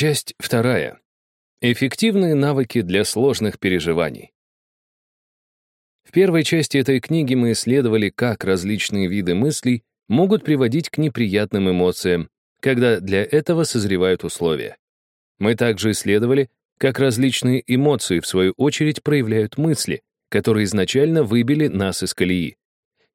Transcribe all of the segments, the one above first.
Часть вторая. Эффективные навыки для сложных переживаний. В первой части этой книги мы исследовали, как различные виды мыслей могут приводить к неприятным эмоциям, когда для этого созревают условия. Мы также исследовали, как различные эмоции, в свою очередь, проявляют мысли, которые изначально выбили нас из колеи.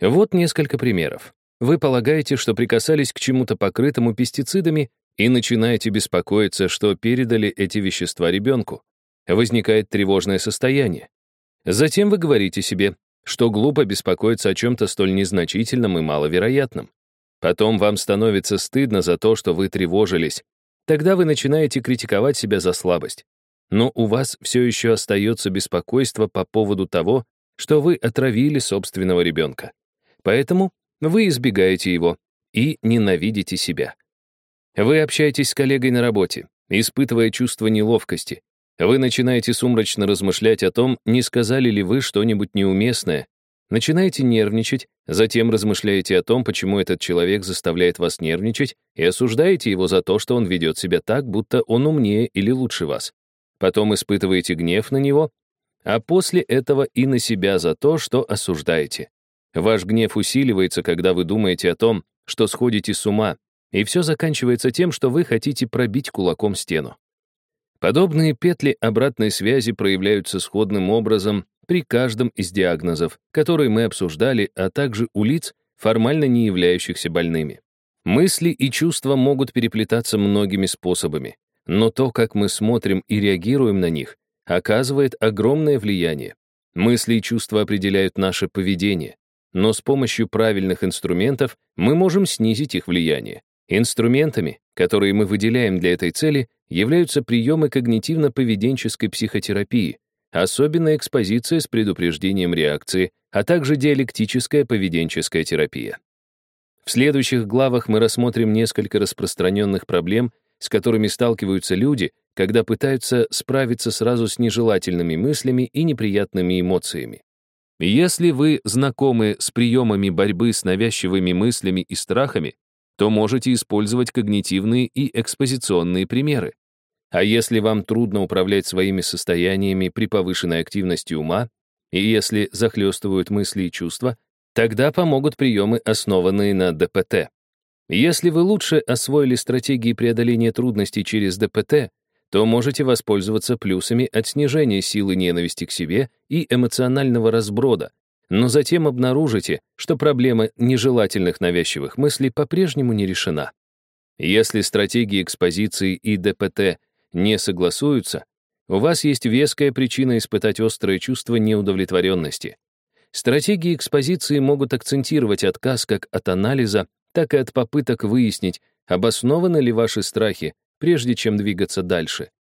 Вот несколько примеров. Вы полагаете, что прикасались к чему-то покрытому пестицидами и начинаете беспокоиться, что передали эти вещества ребенку. Возникает тревожное состояние. Затем вы говорите себе, что глупо беспокоиться о чем-то столь незначительном и маловероятном. Потом вам становится стыдно за то, что вы тревожились. Тогда вы начинаете критиковать себя за слабость. Но у вас все еще остается беспокойство по поводу того, что вы отравили собственного ребенка. Поэтому вы избегаете его и ненавидите себя. Вы общаетесь с коллегой на работе, испытывая чувство неловкости, вы начинаете сумрачно размышлять о том, не сказали ли вы что-нибудь неуместное, начинаете нервничать, затем размышляете о том, почему этот человек заставляет вас нервничать, и осуждаете его за то, что он ведет себя так, будто он умнее или лучше вас. Потом испытываете гнев на него, а после этого и на себя за то, что осуждаете. Ваш гнев усиливается, когда вы думаете о том, что сходите с ума, и все заканчивается тем, что вы хотите пробить кулаком стену. Подобные петли обратной связи проявляются сходным образом при каждом из диагнозов, которые мы обсуждали, а также у лиц, формально не являющихся больными. Мысли и чувства могут переплетаться многими способами, но то, как мы смотрим и реагируем на них, оказывает огромное влияние. Мысли и чувства определяют наше поведение, но с помощью правильных инструментов мы можем снизить их влияние. Инструментами, которые мы выделяем для этой цели, являются приемы когнитивно-поведенческой психотерапии, особенно экспозиция с предупреждением реакции, а также диалектическая поведенческая терапия. В следующих главах мы рассмотрим несколько распространенных проблем, с которыми сталкиваются люди, когда пытаются справиться сразу с нежелательными мыслями и неприятными эмоциями. Если вы знакомы с приемами борьбы с навязчивыми мыслями и страхами, то можете использовать когнитивные и экспозиционные примеры. А если вам трудно управлять своими состояниями при повышенной активности ума, и если захлестывают мысли и чувства, тогда помогут приемы, основанные на ДПТ. Если вы лучше освоили стратегии преодоления трудностей через ДПТ, то можете воспользоваться плюсами от снижения силы ненависти к себе и эмоционального разброда, но затем обнаружите, что проблема нежелательных навязчивых мыслей по-прежнему не решена. Если стратегии экспозиции и ДПТ не согласуются, у вас есть веская причина испытать острое чувство неудовлетворенности. Стратегии экспозиции могут акцентировать отказ как от анализа, так и от попыток выяснить, обоснованы ли ваши страхи, прежде чем двигаться дальше.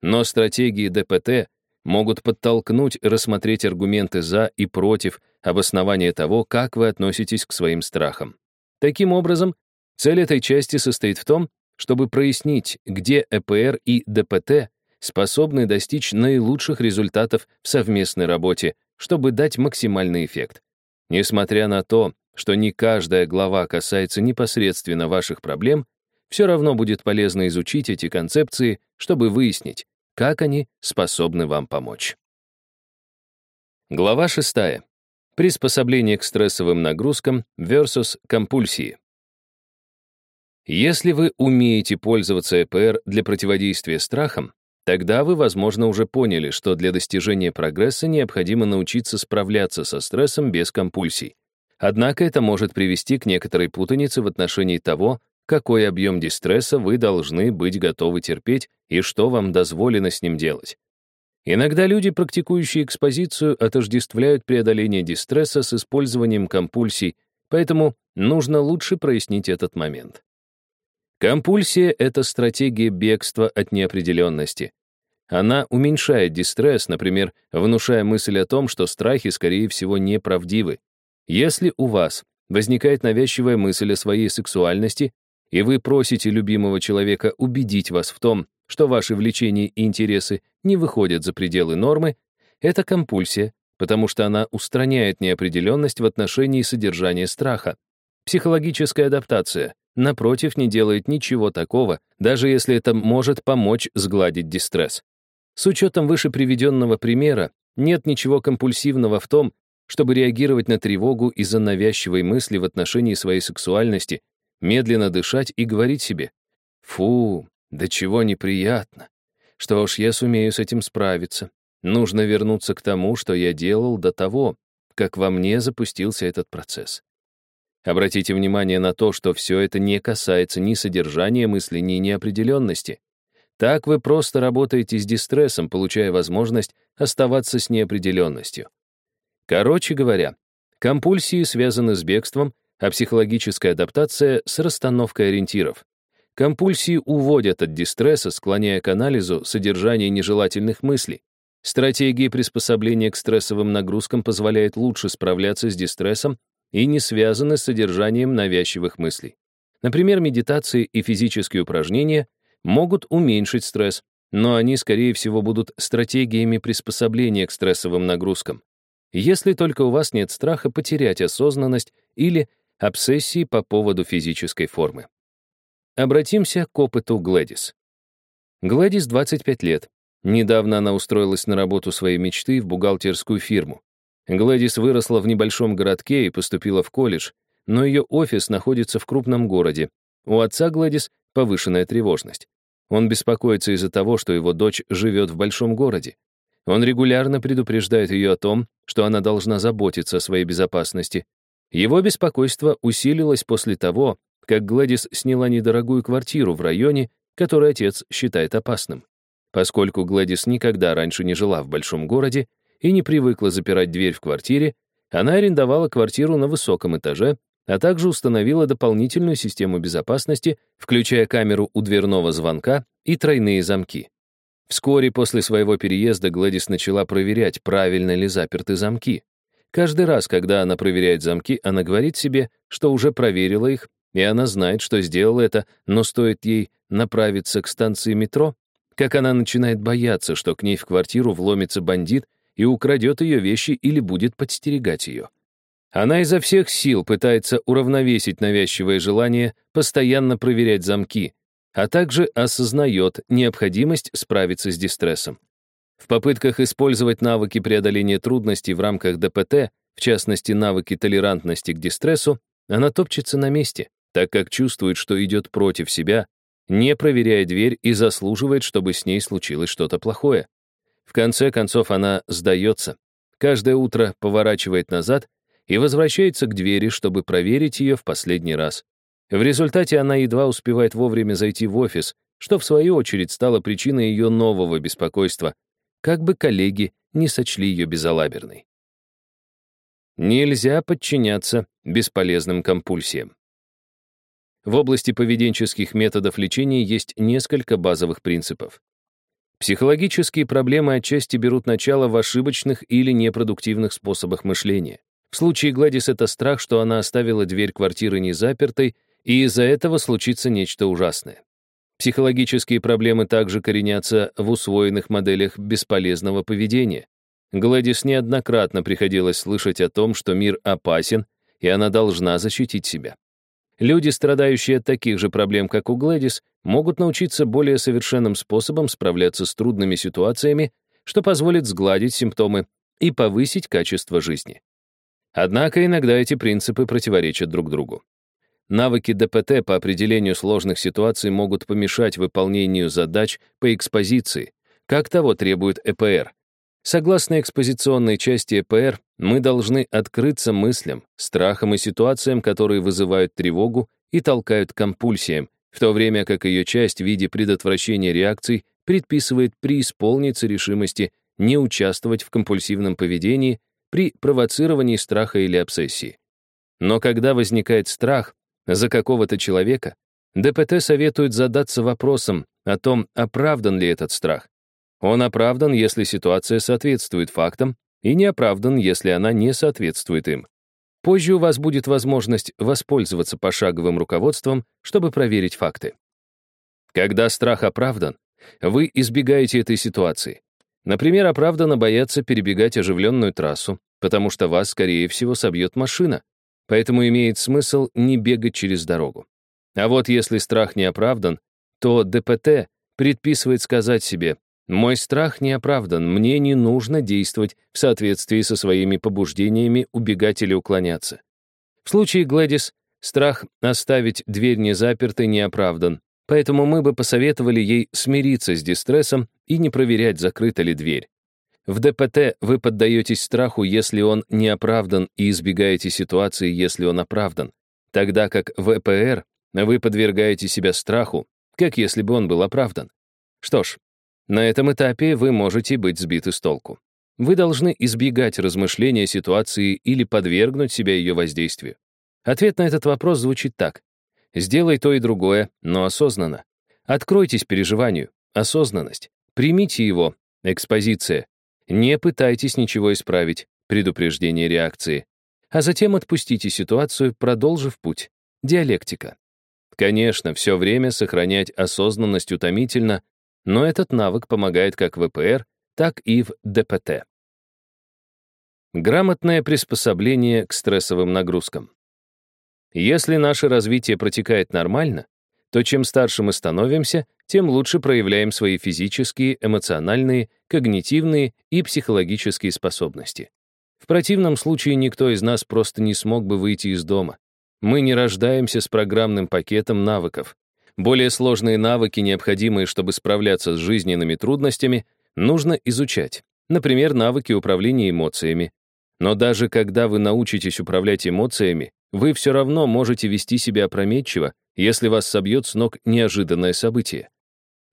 Но стратегии ДПТ могут подтолкнуть рассмотреть аргументы «за» и «против», обоснование того, как вы относитесь к своим страхам. Таким образом, цель этой части состоит в том, чтобы прояснить, где ЭПР и ДПТ способны достичь наилучших результатов в совместной работе, чтобы дать максимальный эффект. Несмотря на то, что не каждая глава касается непосредственно ваших проблем, все равно будет полезно изучить эти концепции, чтобы выяснить, как они способны вам помочь. Глава 6. Приспособление к стрессовым нагрузкам versus компульсии. Если вы умеете пользоваться ЭПР для противодействия страхам, тогда вы, возможно, уже поняли, что для достижения прогресса необходимо научиться справляться со стрессом без компульсий. Однако это может привести к некоторой путанице в отношении того, какой объем дистресса вы должны быть готовы терпеть и что вам дозволено с ним делать. Иногда люди, практикующие экспозицию, отождествляют преодоление дистресса с использованием компульсий, поэтому нужно лучше прояснить этот момент. Компульсия — это стратегия бегства от неопределенности. Она уменьшает дистресс, например, внушая мысль о том, что страхи, скорее всего, неправдивы. Если у вас возникает навязчивая мысль о своей сексуальности, и вы просите любимого человека убедить вас в том, что ваши влечения и интересы не выходят за пределы нормы, это компульсия, потому что она устраняет неопределенность в отношении содержания страха. Психологическая адаптация, напротив, не делает ничего такого, даже если это может помочь сгладить дистресс. С учетом выше приведенного примера, нет ничего компульсивного в том, чтобы реагировать на тревогу из-за навязчивой мысли в отношении своей сексуальности, медленно дышать и говорить себе «Фу, да чего неприятно. Что ж, я сумею с этим справиться. Нужно вернуться к тому, что я делал до того, как во мне запустился этот процесс. Обратите внимание на то, что все это не касается ни содержания мысли, ни неопределенности. Так вы просто работаете с дистрессом, получая возможность оставаться с неопределенностью. Короче говоря, компульсии связаны с бегством, а психологическая адаптация — с расстановкой ориентиров. Компульсии уводят от дистресса, склоняя к анализу содержания нежелательных мыслей. Стратегии приспособления к стрессовым нагрузкам позволяют лучше справляться с дистрессом и не связаны с содержанием навязчивых мыслей. Например, медитации и физические упражнения могут уменьшить стресс, но они, скорее всего, будут стратегиями приспособления к стрессовым нагрузкам. Если только у вас нет страха потерять осознанность или обсессии по поводу физической формы. Обратимся к опыту Глэдис. Глэдис 25 лет. Недавно она устроилась на работу своей мечты в бухгалтерскую фирму. Глэдис выросла в небольшом городке и поступила в колледж, но ее офис находится в крупном городе. У отца Глэдис повышенная тревожность. Он беспокоится из-за того, что его дочь живет в большом городе. Он регулярно предупреждает ее о том, что она должна заботиться о своей безопасности. Его беспокойство усилилось после того, как Гладис сняла недорогую квартиру в районе, который отец считает опасным. Поскольку Гладис никогда раньше не жила в большом городе и не привыкла запирать дверь в квартире, она арендовала квартиру на высоком этаже, а также установила дополнительную систему безопасности, включая камеру у дверного звонка и тройные замки. Вскоре после своего переезда Гладис начала проверять, правильно ли заперты замки. Каждый раз, когда она проверяет замки, она говорит себе, что уже проверила их и она знает, что сделала это, но стоит ей направиться к станции метро, как она начинает бояться, что к ней в квартиру вломится бандит и украдет ее вещи или будет подстерегать ее. Она изо всех сил пытается уравновесить навязчивое желание постоянно проверять замки, а также осознает необходимость справиться с дистрессом. В попытках использовать навыки преодоления трудностей в рамках ДПТ, в частности навыки толерантности к дистрессу, она топчется на месте так как чувствует, что идет против себя, не проверяя дверь и заслуживает, чтобы с ней случилось что-то плохое. В конце концов она сдается. Каждое утро поворачивает назад и возвращается к двери, чтобы проверить ее в последний раз. В результате она едва успевает вовремя зайти в офис, что в свою очередь стало причиной ее нового беспокойства, как бы коллеги не сочли ее безалаберной. Нельзя подчиняться бесполезным компульсиям. В области поведенческих методов лечения есть несколько базовых принципов. Психологические проблемы отчасти берут начало в ошибочных или непродуктивных способах мышления. В случае Гладис это страх, что она оставила дверь квартиры незапертой, и из-за этого случится нечто ужасное. Психологические проблемы также коренятся в усвоенных моделях бесполезного поведения. Гладис неоднократно приходилось слышать о том, что мир опасен, и она должна защитить себя. Люди, страдающие от таких же проблем, как у Глэдис, могут научиться более совершенным способом справляться с трудными ситуациями, что позволит сгладить симптомы и повысить качество жизни. Однако иногда эти принципы противоречат друг другу. Навыки ДПТ по определению сложных ситуаций могут помешать выполнению задач по экспозиции, как того требует ЭПР, Согласно экспозиционной части ЭПР, мы должны открыться мыслям, страхам и ситуациям, которые вызывают тревогу и толкают к компульсиям, в то время как ее часть в виде предотвращения реакций предписывает преисполниться решимости не участвовать в компульсивном поведении при провоцировании страха или обсессии. Но когда возникает страх за какого-то человека, ДПТ советует задаться вопросом о том, оправдан ли этот страх, он оправдан, если ситуация соответствует фактам, и не оправдан, если она не соответствует им. Позже у вас будет возможность воспользоваться пошаговым руководством, чтобы проверить факты. Когда страх оправдан, вы избегаете этой ситуации. Например, оправданно бояться перебегать оживленную трассу, потому что вас, скорее всего, собьет машина, поэтому имеет смысл не бегать через дорогу. А вот если страх не оправдан, то ДПТ предписывает сказать себе «Мой страх не оправдан, мне не нужно действовать в соответствии со своими побуждениями убегать или уклоняться». В случае Глэдис страх оставить дверь не запертой не оправдан, поэтому мы бы посоветовали ей смириться с дистрессом и не проверять, закрыта ли дверь. В ДПТ вы поддаетесь страху, если он не оправдан, и избегаете ситуации, если он оправдан, тогда как в ЭПР вы подвергаете себя страху, как если бы он был оправдан. Что ж, на этом этапе вы можете быть сбиты с толку. Вы должны избегать размышления ситуации или подвергнуть себя ее воздействию. Ответ на этот вопрос звучит так. Сделай то и другое, но осознанно. Откройтесь переживанию, осознанность. Примите его, экспозиция. Не пытайтесь ничего исправить, предупреждение реакции. А затем отпустите ситуацию, продолжив путь. Диалектика. Конечно, все время сохранять осознанность утомительно, но этот навык помогает как в ВПР, так и в ДПТ. Грамотное приспособление к стрессовым нагрузкам. Если наше развитие протекает нормально, то чем старше мы становимся, тем лучше проявляем свои физические, эмоциональные, когнитивные и психологические способности. В противном случае никто из нас просто не смог бы выйти из дома. Мы не рождаемся с программным пакетом навыков. Более сложные навыки, необходимые, чтобы справляться с жизненными трудностями, нужно изучать. Например, навыки управления эмоциями. Но даже когда вы научитесь управлять эмоциями, вы все равно можете вести себя опрометчиво, если вас собьет с ног неожиданное событие.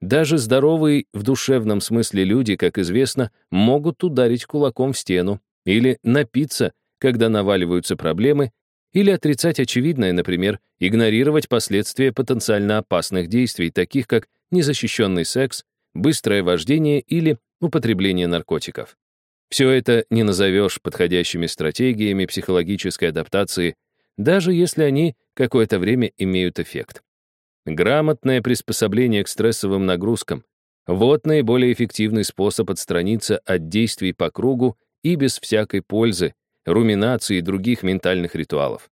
Даже здоровые в душевном смысле люди, как известно, могут ударить кулаком в стену или напиться, когда наваливаются проблемы, или отрицать очевидное, например, игнорировать последствия потенциально опасных действий, таких как незащищенный секс, быстрое вождение или употребление наркотиков. Все это не назовешь подходящими стратегиями психологической адаптации, даже если они какое-то время имеют эффект. Грамотное приспособление к стрессовым нагрузкам — вот наиболее эффективный способ отстраниться от действий по кругу и без всякой пользы, руминации и других ментальных ритуалов.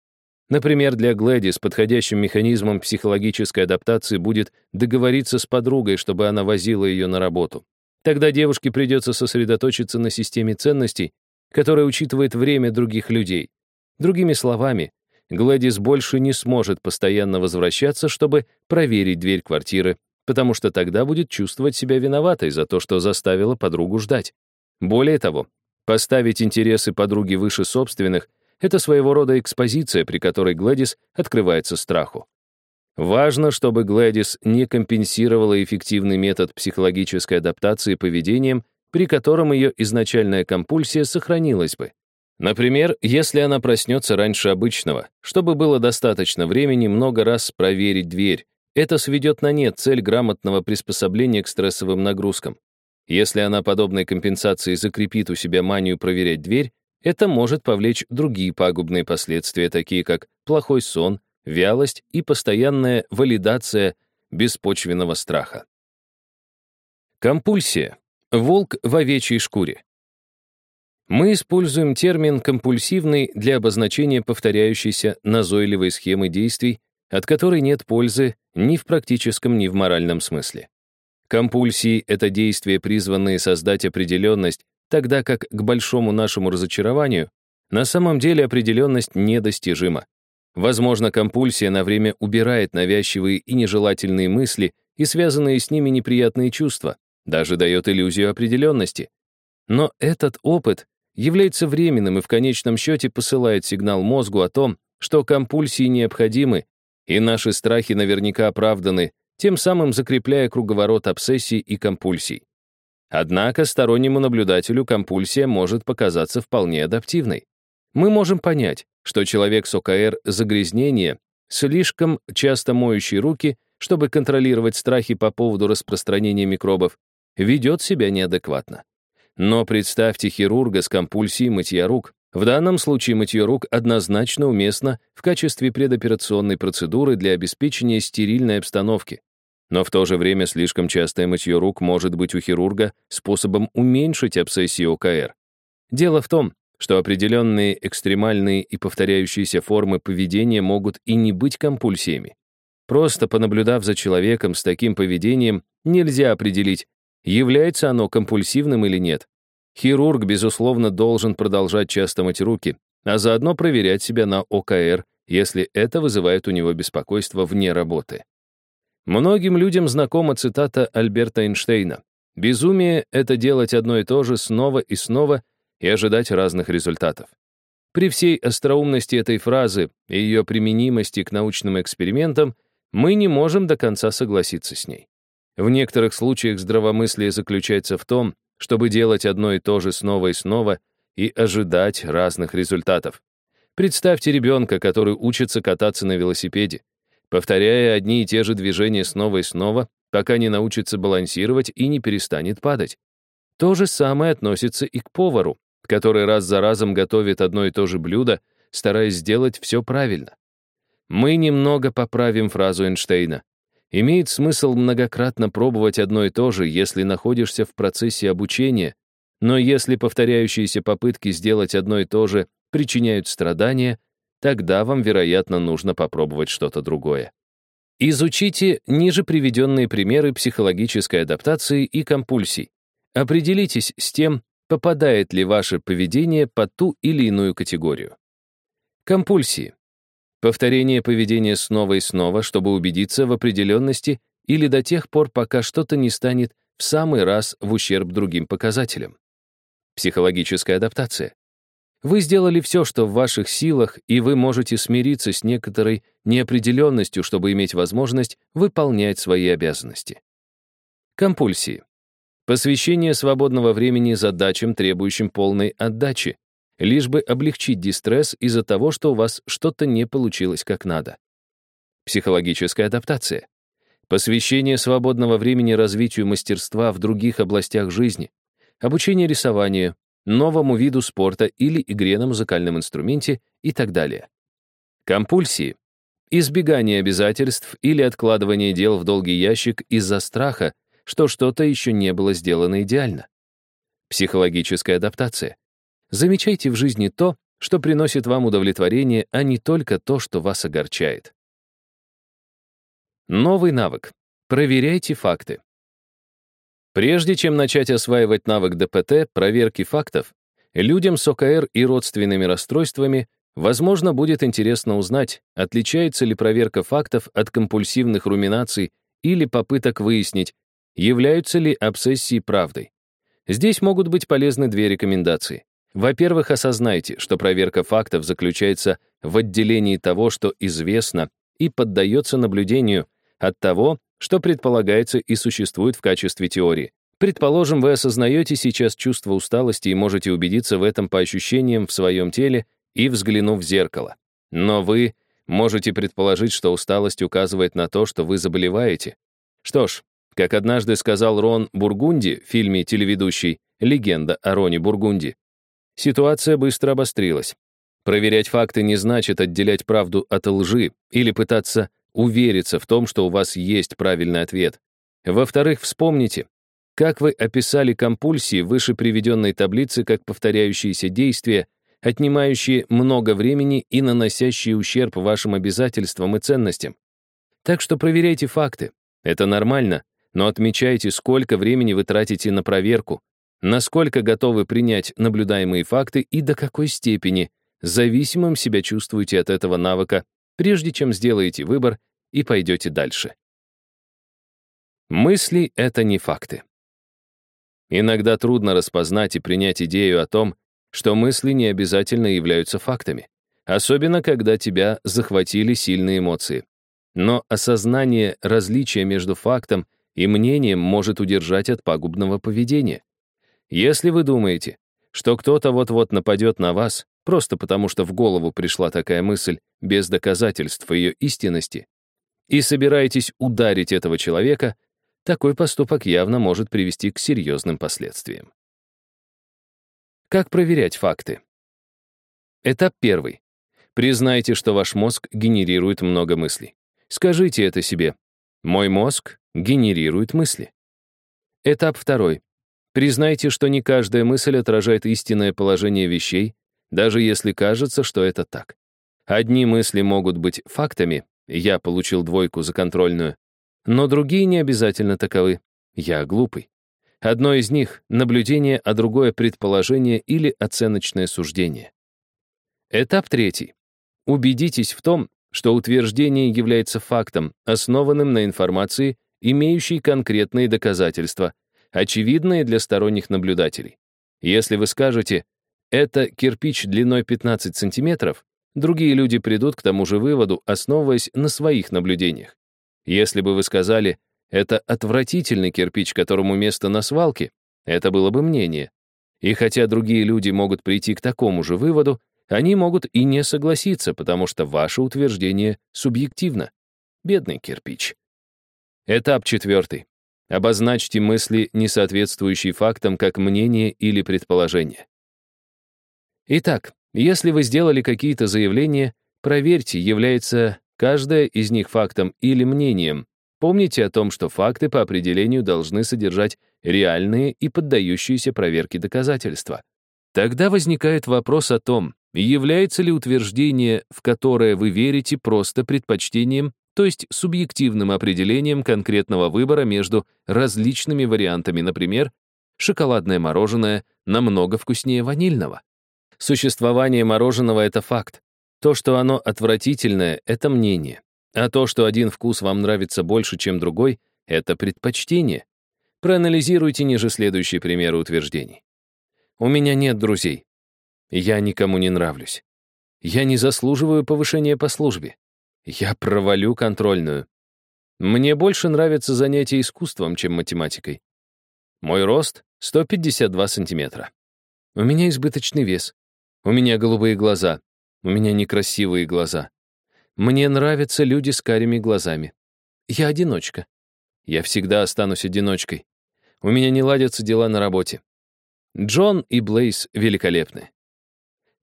Например, для Глэдис подходящим механизмом психологической адаптации будет договориться с подругой, чтобы она возила ее на работу. Тогда девушке придется сосредоточиться на системе ценностей, которая учитывает время других людей. Другими словами, Глэдис больше не сможет постоянно возвращаться, чтобы проверить дверь квартиры, потому что тогда будет чувствовать себя виноватой за то, что заставила подругу ждать. Более того, поставить интересы подруги выше собственных — это своего рода экспозиция, при которой Глэдис открывается страху. Важно, чтобы Глэдис не компенсировала эффективный метод психологической адаптации поведением, при котором ее изначальная компульсия сохранилась бы. Например, если она проснется раньше обычного, чтобы было достаточно времени много раз проверить дверь, это сведет на нет цель грамотного приспособления к стрессовым нагрузкам. Если она подобной компенсации закрепит у себя манию проверять дверь, это может повлечь другие пагубные последствия, такие как плохой сон, вялость и постоянная валидация беспочвенного страха. Компульсия. Волк в овечьей шкуре. Мы используем термин «компульсивный» для обозначения повторяющейся назойливой схемы действий, от которой нет пользы ни в практическом, ни в моральном смысле. Компульсии — это действия, призванные создать определенность, тогда как к большому нашему разочарованию на самом деле определенность недостижима. Возможно, компульсия на время убирает навязчивые и нежелательные мысли и связанные с ними неприятные чувства, даже дает иллюзию определенности. Но этот опыт является временным и в конечном счете посылает сигнал мозгу о том, что компульсии необходимы, и наши страхи наверняка оправданы, тем самым закрепляя круговорот обсессий и компульсий. Однако стороннему наблюдателю компульсия может показаться вполне адаптивной. Мы можем понять, что человек с ОКР загрязнения, слишком часто моющий руки, чтобы контролировать страхи по поводу распространения микробов, ведет себя неадекватно. Но представьте хирурга с компульсией мытья рук. В данном случае мытье рук однозначно уместно в качестве предоперационной процедуры для обеспечения стерильной обстановки. Но в то же время слишком частое мытье рук может быть у хирурга способом уменьшить обсессии ОКР. Дело в том, что определенные экстремальные и повторяющиеся формы поведения могут и не быть компульсиями. Просто понаблюдав за человеком с таким поведением, нельзя определить, является оно компульсивным или нет. Хирург, безусловно, должен продолжать часто мыть руки, а заодно проверять себя на ОКР, если это вызывает у него беспокойство вне работы. Многим людям знакома цитата Альберта Эйнштейна. «Безумие — это делать одно и то же снова и снова и ожидать разных результатов». При всей остроумности этой фразы и ее применимости к научным экспериментам мы не можем до конца согласиться с ней. В некоторых случаях здравомыслие заключается в том, чтобы делать одно и то же снова и снова и ожидать разных результатов. Представьте ребенка, который учится кататься на велосипеде, повторяя одни и те же движения снова и снова, пока не научится балансировать и не перестанет падать. То же самое относится и к повару, который раз за разом готовит одно и то же блюдо, стараясь сделать все правильно. Мы немного поправим фразу Эйнштейна. Имеет смысл многократно пробовать одно и то же, если находишься в процессе обучения, но если повторяющиеся попытки сделать одно и то же причиняют страдания, тогда вам, вероятно, нужно попробовать что-то другое. Изучите ниже приведенные примеры психологической адаптации и компульсий. Определитесь с тем, попадает ли ваше поведение под ту или иную категорию. Компульсии. Повторение поведения снова и снова, чтобы убедиться в определенности или до тех пор, пока что-то не станет в самый раз в ущерб другим показателям. Психологическая адаптация. Вы сделали все, что в ваших силах, и вы можете смириться с некоторой неопределенностью, чтобы иметь возможность выполнять свои обязанности. Компульсии. Посвящение свободного времени задачам, требующим полной отдачи, лишь бы облегчить дистресс из-за того, что у вас что-то не получилось как надо. Психологическая адаптация. Посвящение свободного времени развитию мастерства в других областях жизни, обучение рисованию, новому виду спорта или игре на музыкальном инструменте и так далее. Компульсии. Избегание обязательств или откладывание дел в долгий ящик из-за страха, что что-то еще не было сделано идеально. Психологическая адаптация. Замечайте в жизни то, что приносит вам удовлетворение, а не только то, что вас огорчает. Новый навык. Проверяйте факты. Прежде чем начать осваивать навык ДПТ, проверки фактов, людям с ОКР и родственными расстройствами, возможно, будет интересно узнать, отличается ли проверка фактов от компульсивных руминаций или попыток выяснить, являются ли обсессии правдой. Здесь могут быть полезны две рекомендации. Во-первых, осознайте, что проверка фактов заключается в отделении того, что известно, и поддается наблюдению от того, что предполагается и существует в качестве теории. Предположим, вы осознаете сейчас чувство усталости и можете убедиться в этом по ощущениям в своем теле и взглянув в зеркало. Но вы можете предположить, что усталость указывает на то, что вы заболеваете. Что ж, как однажды сказал Рон Бургунди в фильме «Телеведущий. Легенда о Роне Бургунди», Ситуация быстро обострилась. Проверять факты не значит отделять правду от лжи или пытаться увериться в том, что у вас есть правильный ответ. Во-вторых, вспомните, как вы описали компульсии выше приведенной таблице как повторяющиеся действия, отнимающие много времени и наносящие ущерб вашим обязательствам и ценностям. Так что проверяйте факты. Это нормально, но отмечайте, сколько времени вы тратите на проверку, насколько готовы принять наблюдаемые факты и до какой степени зависимым себя чувствуете от этого навыка, прежде чем сделаете выбор и пойдете дальше. Мысли — это не факты. Иногда трудно распознать и принять идею о том, что мысли не обязательно являются фактами, особенно когда тебя захватили сильные эмоции. Но осознание различия между фактом и мнением может удержать от пагубного поведения. Если вы думаете, что кто-то вот-вот нападет на вас, просто потому что в голову пришла такая мысль без доказательств ее истинности, и собираетесь ударить этого человека, такой поступок явно может привести к серьезным последствиям. Как проверять факты? Этап первый. Признайте, что ваш мозг генерирует много мыслей. Скажите это себе. Мой мозг генерирует мысли. Этап второй. Признайте, что не каждая мысль отражает истинное положение вещей, даже если кажется, что это так. Одни мысли могут быть фактами, «я получил двойку за контрольную», но другие не обязательно таковы. «Я глупый». Одно из них — наблюдение, а другое — предположение или оценочное суждение. Этап третий. Убедитесь в том, что утверждение является фактом, основанным на информации, имеющей конкретные доказательства, очевидные для сторонних наблюдателей. Если вы скажете «это кирпич длиной 15 сантиметров», другие люди придут к тому же выводу, основываясь на своих наблюдениях. Если бы вы сказали «это отвратительный кирпич, которому место на свалке», это было бы мнение. И хотя другие люди могут прийти к такому же выводу, они могут и не согласиться, потому что ваше утверждение субъективно. Бедный кирпич. Этап четвертый. Обозначьте мысли, не соответствующие фактам, как мнение или предположение. Итак, если вы сделали какие-то заявления, проверьте, является каждое из них фактом или мнением. Помните о том, что факты по определению должны содержать реальные и поддающиеся проверке доказательства. Тогда возникает вопрос о том, является ли утверждение, в которое вы верите, просто предпочтением, то есть субъективным определением конкретного выбора между различными вариантами, например, шоколадное мороженое намного вкуснее ванильного. Существование мороженого — это факт. То, что оно отвратительное — это мнение. А то, что один вкус вам нравится больше, чем другой — это предпочтение. Проанализируйте ниже следующие примеры утверждений. У меня нет друзей. Я никому не нравлюсь. Я не заслуживаю повышения по службе. Я провалю контрольную. Мне больше нравится занятие искусством, чем математикой. Мой рост — 152 сантиметра. У меня избыточный вес. У меня голубые глаза. У меня некрасивые глаза. Мне нравятся люди с карими глазами. Я одиночка. Я всегда останусь одиночкой. У меня не ладятся дела на работе. Джон и Блейз великолепны.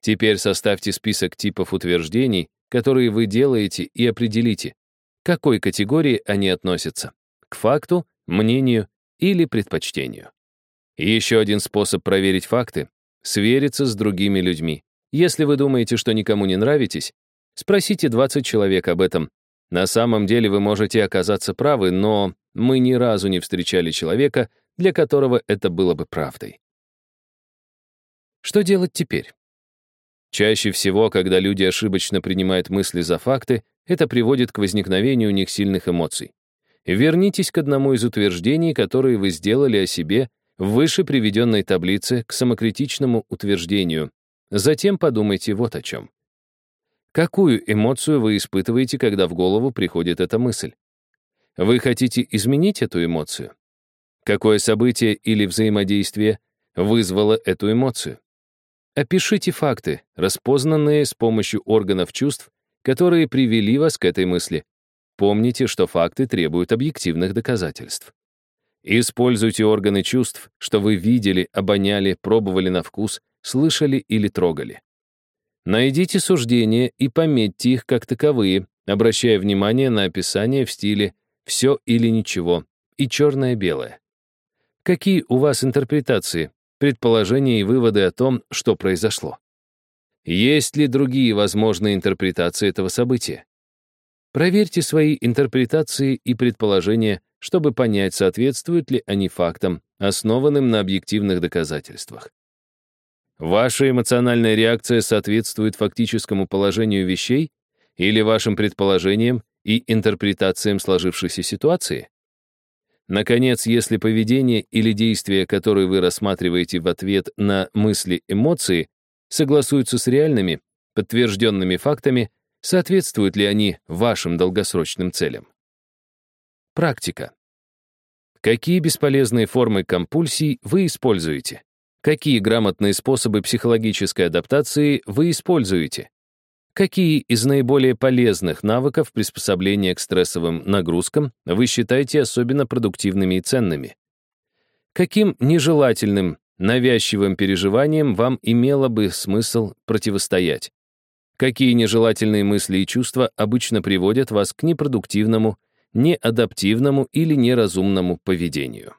Теперь составьте список типов утверждений, которые вы делаете, и определите, к какой категории они относятся — к факту, мнению или предпочтению. Еще один способ проверить факты — свериться с другими людьми. Если вы думаете, что никому не нравитесь, спросите 20 человек об этом. На самом деле вы можете оказаться правы, но мы ни разу не встречали человека, для которого это было бы правдой. Что делать теперь? Чаще всего, когда люди ошибочно принимают мысли за факты, это приводит к возникновению у них сильных эмоций. Вернитесь к одному из утверждений, которые вы сделали о себе в выше приведенной таблице к самокритичному утверждению. Затем подумайте вот о чем. Какую эмоцию вы испытываете, когда в голову приходит эта мысль? Вы хотите изменить эту эмоцию? Какое событие или взаимодействие вызвало эту эмоцию? Опишите факты, распознанные с помощью органов чувств, которые привели вас к этой мысли. Помните, что факты требуют объективных доказательств. Используйте органы чувств, что вы видели, обоняли, пробовали на вкус, слышали или трогали. Найдите суждения и пометьте их как таковые, обращая внимание на описание в стиле «все или ничего» и «черное-белое». Какие у вас интерпретации, предположения и выводы о том, что произошло. Есть ли другие возможные интерпретации этого события? Проверьте свои интерпретации и предположения, чтобы понять, соответствуют ли они фактам, основанным на объективных доказательствах. Ваша эмоциональная реакция соответствует фактическому положению вещей или вашим предположениям и интерпретациям сложившейся ситуации? Наконец, если поведение или действия, которые вы рассматриваете в ответ на мысли, эмоции, согласуются с реальными, подтвержденными фактами, соответствуют ли они вашим долгосрочным целям. Практика. Какие бесполезные формы компульсий вы используете? Какие грамотные способы психологической адаптации вы используете? Какие из наиболее полезных навыков приспособления к стрессовым нагрузкам вы считаете особенно продуктивными и ценными? Каким нежелательным, навязчивым переживаниям вам имело бы смысл противостоять? Какие нежелательные мысли и чувства обычно приводят вас к непродуктивному, неадаптивному или неразумному поведению?